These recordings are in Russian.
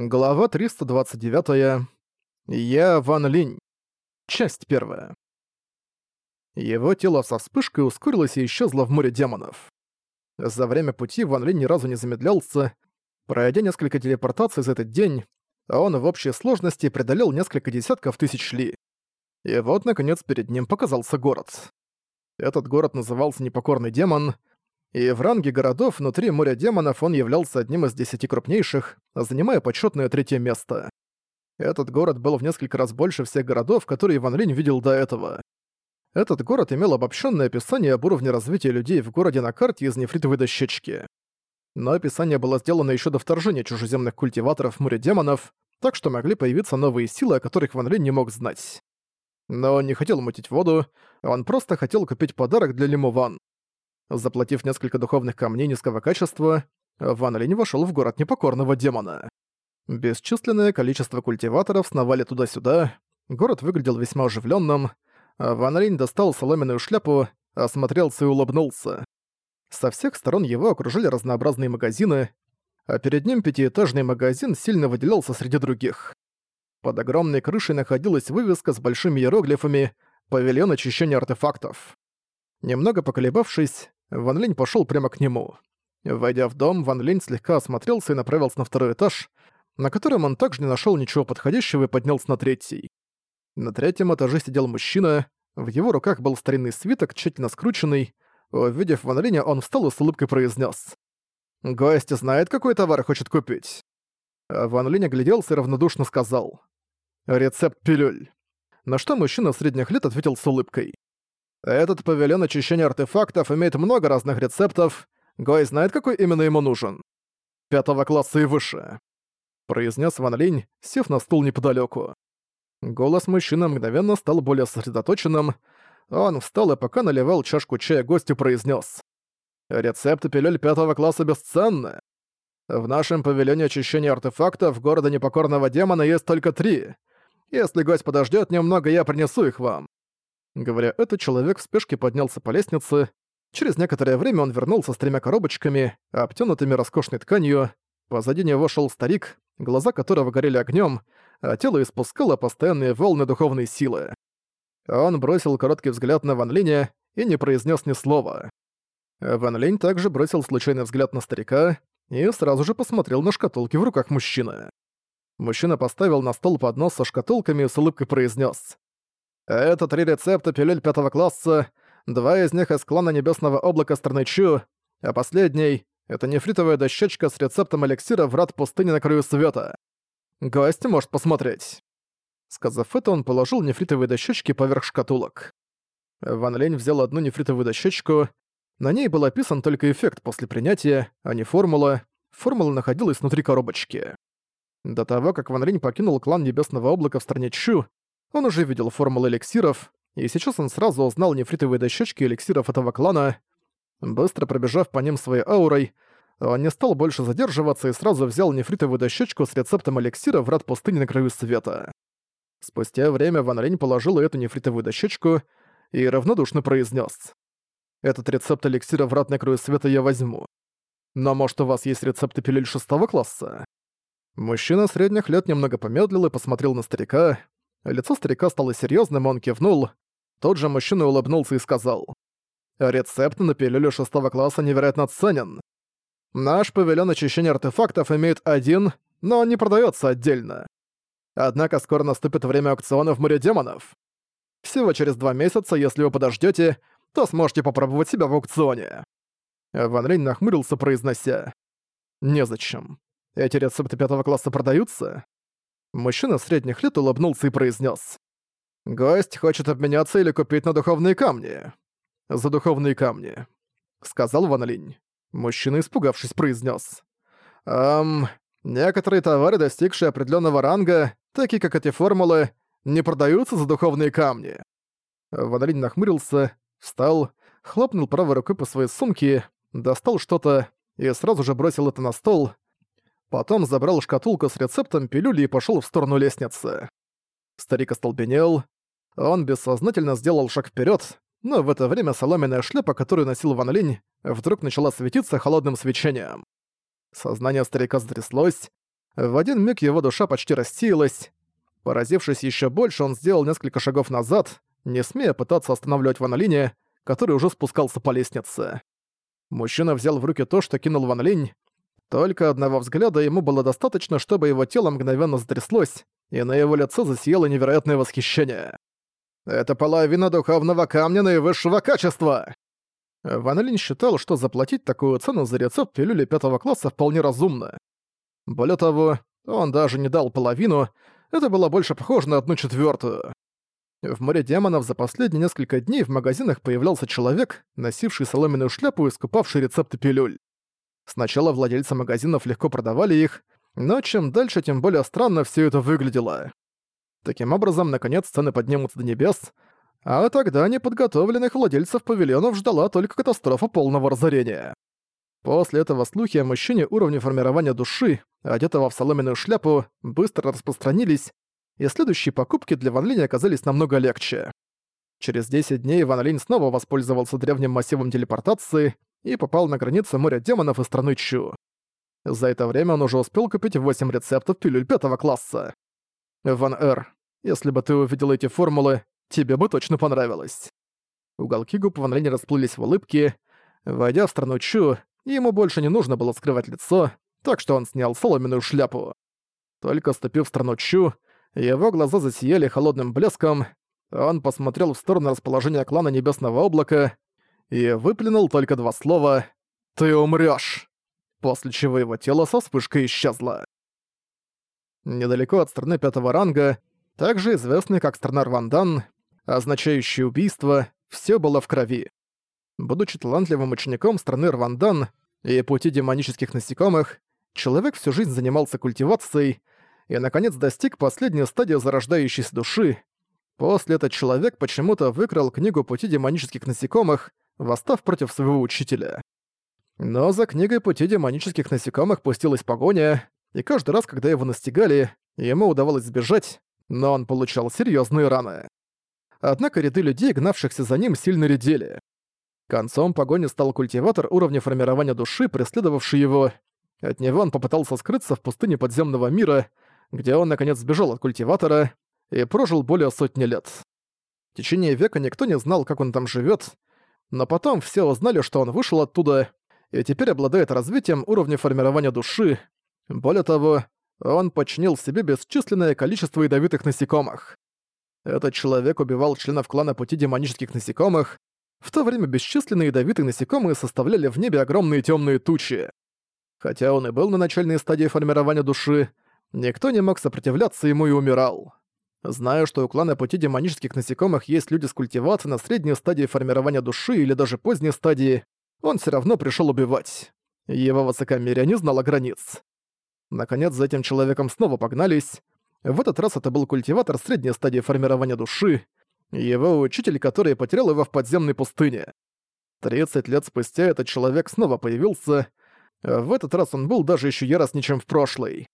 Глава 329. Я Ван Линь. Часть первая. Его тело со вспышкой ускорилось и исчезло в море демонов. За время пути Ван Линь ни разу не замедлялся. Пройдя несколько телепортаций за этот день, он в общей сложности преодолел несколько десятков тысяч ли. И вот, наконец, перед ним показался город. Этот город назывался Непокорный Демон — и в ранге городов внутри моря демонов он являлся одним из десяти крупнейших, занимая почетное третье место. Этот город был в несколько раз больше всех городов, которые Ван Линь видел до этого. Этот город имел обобщенное описание об уровне развития людей в городе на карте из нефритовой дощечки. Но описание было сделано еще до вторжения чужеземных культиваторов в море демонов, так что могли появиться новые силы, о которых Ван Линь не мог знать. Но он не хотел мутить воду, он просто хотел купить подарок для Лиму Ван. Заплатив несколько духовных камней низкого качества, Ван Линь вошёл в город непокорного демона. Бесчисленное количество культиваторов сновали туда-сюда, город выглядел весьма оживлённым, Ван Линь достал соломенную шляпу, осмотрелся и улыбнулся. Со всех сторон его окружили разнообразные магазины, а перед ним пятиэтажный магазин сильно выделялся среди других. Под огромной крышей находилась вывеска с большими иероглифами «Павильон очищения артефактов». Немного поколебавшись, Ван Линь пошёл прямо к нему. Войдя в дом, Ван Линь слегка осмотрелся и направился на второй этаж, на котором он также не нашёл ничего подходящего и поднялся на третий. На третьем этаже сидел мужчина, в его руках был старинный свиток, тщательно скрученный. Увидев Ван Линя, он встал и с улыбкой произнес: «Гость знает, какой товар хочет купить?» Ван Линь огляделся и равнодушно сказал. «Рецепт пилюль». На что мужчина средних лет ответил с улыбкой. Этот павильон очищения артефактов имеет много разных рецептов. Гой знает, какой именно ему нужен. Пятого класса и выше. Произнес Ван Линь, сев на стул неподалеку. Голос мужчины мгновенно стал более сосредоточенным. Он встал и пока наливал чашку чая гостю произнес: «Рецепты пилюль пятого класса бесценны. В нашем павильоне очищения артефактов города непокорного демона есть только три. Если гость подождет немного, я принесу их вам. Говоря это, человек в спешке поднялся по лестнице. Через некоторое время он вернулся с тремя коробочками, обтянутыми роскошной тканью. Позади него шел старик, глаза которого горели огнем, а тело испускало постоянные волны духовной силы. Он бросил короткий взгляд на Ван Линя и не произнес ни слова. Ван Линь также бросил случайный взгляд на старика и сразу же посмотрел на шкатулки в руках мужчины. Мужчина поставил на стол поднос со шкатулками и с улыбкой произнес: это три рецепта пилюль пятого класса, два из них из клана Небесного Облака страны Чу, а последний — это нефритовая дощечка с рецептом эликсира врат пустыни на краю света. Гость может посмотреть. Сказав это, он положил нефритовые дощечки поверх шкатулок. Ван Лень взял одну нефритовую дощечку. На ней был описан только эффект после принятия, а не формула. Формула находилась внутри коробочки. До того, как Ван Линь покинул клан Небесного Облака в стране Чу, он уже видел формулы эликсиров, и сейчас он сразу узнал нефритовые дощечки эликсиров этого клана. Быстро пробежав по ним своей аурой, он не стал больше задерживаться и сразу взял нефритовую дощечку с рецептом эликсира врат пустыни на краю света. Спустя время Ван Линь положил эту нефритовую дощечку и равнодушно произнес: «Этот рецепт эликсира врат на краю света я возьму. Но может у вас есть рецепты пилюль шестого класса?» Мужчина средних лет немного помедлил и посмотрел на старика. Лицо старика стало серьезным, он кивнул. Тот же мужчина улыбнулся и сказал. «Рецепт на пилюлю шестого класса невероятно ценен. Наш павильон очищения артефактов имеет один, но он не продается отдельно. Однако скоро наступит время аукциона в море демонов. Всего через два месяца, если вы подождете, то сможете попробовать себя в аукционе». Ван Линь нахмурился, произнося. «Незачем. Эти рецепты пятого класса продаются? Мужчина средних лет улыбнулся и произнес: «Гость хочет обменяться или купить на духовные камни». «За духовные камни», — сказал Ван Линь. Мужчина, испугавшись, произнес: «Эм, некоторые товары, достигшие определенного ранга, такие как эти формулы, не продаются за духовные камни». Ван Линь нахмурился, встал, хлопнул правой рукой по своей сумке, достал что-то и сразу же бросил это на стол, Потом забрал шкатулку с рецептом пилюли и пошёл в сторону лестницы. Старик остолбенел. Он бессознательно сделал шаг вперёд, но в это время соломенная шляпа, которую носил Ван Линь, вдруг начала светиться холодным свечением. Сознание старика затряслось. В один миг его душа почти рассеялась. Поразившись еще больше, он сделал несколько шагов назад, не смея пытаться останавливать Ван Линя, который уже спускался по лестнице. Мужчина взял в руки то, что кинул Ван Линь. Только одного взгляда ему было достаточно, чтобы его тело мгновенно затряслось, и на его лице засияло невероятное восхищение. «Это половина духовного камня наивысшего качества!» Ван Линь считал, что заплатить такую цену за рецепт пилюли пятого класса вполне разумно. Более того, он даже не дал половину, это было больше похоже на одну четвертую. В море демонов за последние несколько дней в магазинах появлялся человек, носивший соломенную шляпу и скупавший рецепты пилюль. Сначала владельцы магазинов легко продавали их, но чем дальше, тем более странно все это выглядело. Таким образом, наконец цены поднимутся до небес, а тогда неподготовленных владельцев павильонов ждала только катастрофа полного разорения. После этого слухи о мужчине уровня формирования души, одетого в соломенную шляпу, быстро распространились, и следующие покупки для Ван Линя оказались намного легче. Через 10 дней Ван Линь снова воспользовался древним массивом телепортации и попал на границу моря демонов и страны Чу. За это время он уже успел купить 8 рецептов пилюль пятого класса. Ван Эр, если бы ты увидел эти формулы, тебе бы точно понравилось. Уголки губ Ван Линя расплылись в улыбке. Войдя в страну Чу, ему больше не нужно было скрывать лицо, так что он снял соломенную шляпу. Только ступив в страну Чу, его глаза засияли холодным блеском, он посмотрел в сторону расположения клана Небесного Облака и выплюнул только два слова «Ты умрёшь!», после чего его тело со вспышкой исчезло. Недалеко от страны пятого ранга, также известной как страна Рвандан, означающая убийство, все было в крови. Будучи талантливым учеником страны Рвандан и пути демонических насекомых, человек всю жизнь занимался культивацией, и, наконец, достиг последней стадии зарождающейся души. После этот человек почему-то выкрал книгу «Пути демонических насекомых», восстав против своего учителя. Но за книгой «Пути демонических насекомых» пустилась погоня, и каждый раз, когда его настигали, ему удавалось сбежать, но он получал серьезные раны. Однако ряды людей, гнавшихся за ним, сильно редели. Концом погони стал культиватор уровня формирования души, преследовавший его. От него он попытался скрыться в пустыне подземного мира, где он наконец сбежал от культиватора и прожил более сотни лет. В течение века никто не знал, как он там живет, но потом все узнали, что он вышел оттуда и теперь обладает развитием уровня формирования души. Более того, он подчинил себе бесчисленное количество ядовитых насекомых. Этот человек убивал членов клана Пути Демонических Насекомых, в то время бесчисленные ядовитые насекомые составляли в небе огромные темные тучи. Хотя он и был на начальной стадии формирования души, Никто не мог сопротивляться ему и умирал. Зная, что у клана пути демонических насекомых есть люди с культивацией на средней стадии формирования души или даже поздней стадии, он все равно пришел убивать. Его высокомерие не знало границ. Наконец, за этим человеком снова погнались. В этот раз это был культиватор средней стадии формирования души, его учитель, который потерял его в подземной пустыне. 30 лет спустя этот человек снова появился. В этот раз он был даже еще яростнее, чем в прошлый.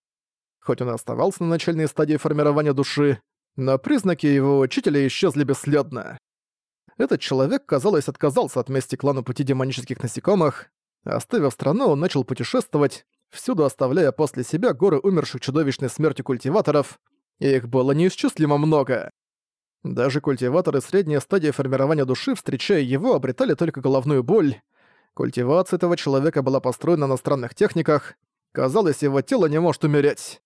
Хоть он и оставался на начальной стадии формирования души, но признаки его учителя исчезли бесследно. Этот человек, казалось, отказался от мести клану пути демонических насекомых. Оставив страну, он начал путешествовать, всюду оставляя после себя горы умерших чудовищной смертью культиваторов, и их было неисчислимо много. Даже культиваторы средней стадии формирования души, встречая его, обретали только головную боль. Культивация этого человека была построена на странных техниках. Казалось, его тело не может умереть.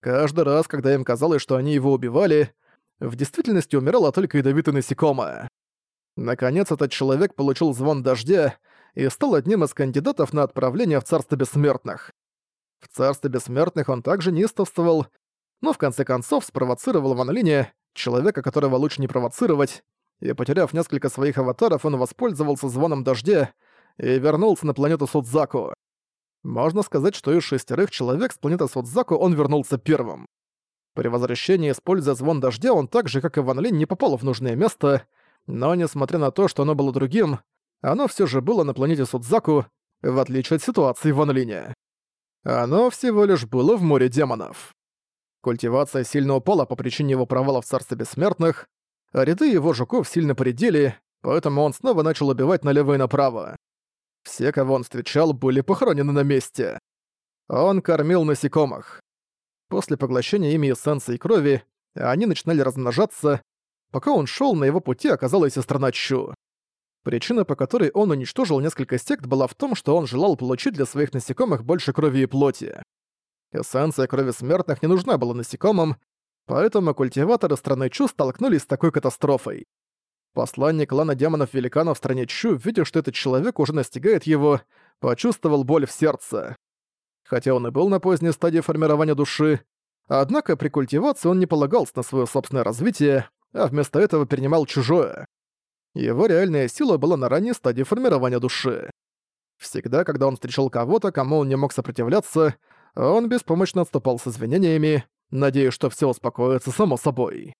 Каждый раз, когда им казалось, что они его убивали, в действительности умирало только ядовитое насекомое. Наконец, этот человек получил звон дождя и стал одним из кандидатов на отправление в Царство Бессмертных. В Царстве Бессмертных он также неистовствовал, но в конце концов спровоцировал Ван Линя, человека, которого лучше не провоцировать, и, потеряв несколько своих аватаров, он воспользовался звоном дождя и вернулся на планету Судзаку. Можно сказать, что из шестерых человек с планеты Судзаку он вернулся первым. При возвращении, используя звон дождя, он так же, как и Ван Линь, не попал в нужное место, но несмотря на то, что оно было другим, оно все же было на планете Судзаку, в отличие от ситуации Ван Линя. Оно всего лишь было в море демонов. Культивация сильно упала по причине его провала в Царстве Бессмертных, ряды его жуков сильно поредели, поэтому он снова начал убивать налево и направо. Все, кого он встречал, были похоронены на месте. Он кормил насекомых. После поглощения ими эссенции крови, они начинали размножаться. Пока он шел, на его пути оказалась страна Чу. Причина, по которой он уничтожил несколько сект, была в том, что он желал получить для своих насекомых больше крови и плоти. Эссенция крови смертных не нужна была насекомым, поэтому культиваторы страны Чу столкнулись с такой катастрофой. Посланник клана демонов-великанов в стране Чу, видя, что этот человек уже настигает его, почувствовал боль в сердце. Хотя он и был на поздней стадии формирования души, однако при культивации он не полагался на свое собственное развитие, а вместо этого перенимал чужое. Его реальная сила была на ранней стадии формирования души. Всегда, когда он встречал кого-то, кому он не мог сопротивляться, он беспомощно отступал с извинениями, надеясь, что все успокоится само собой.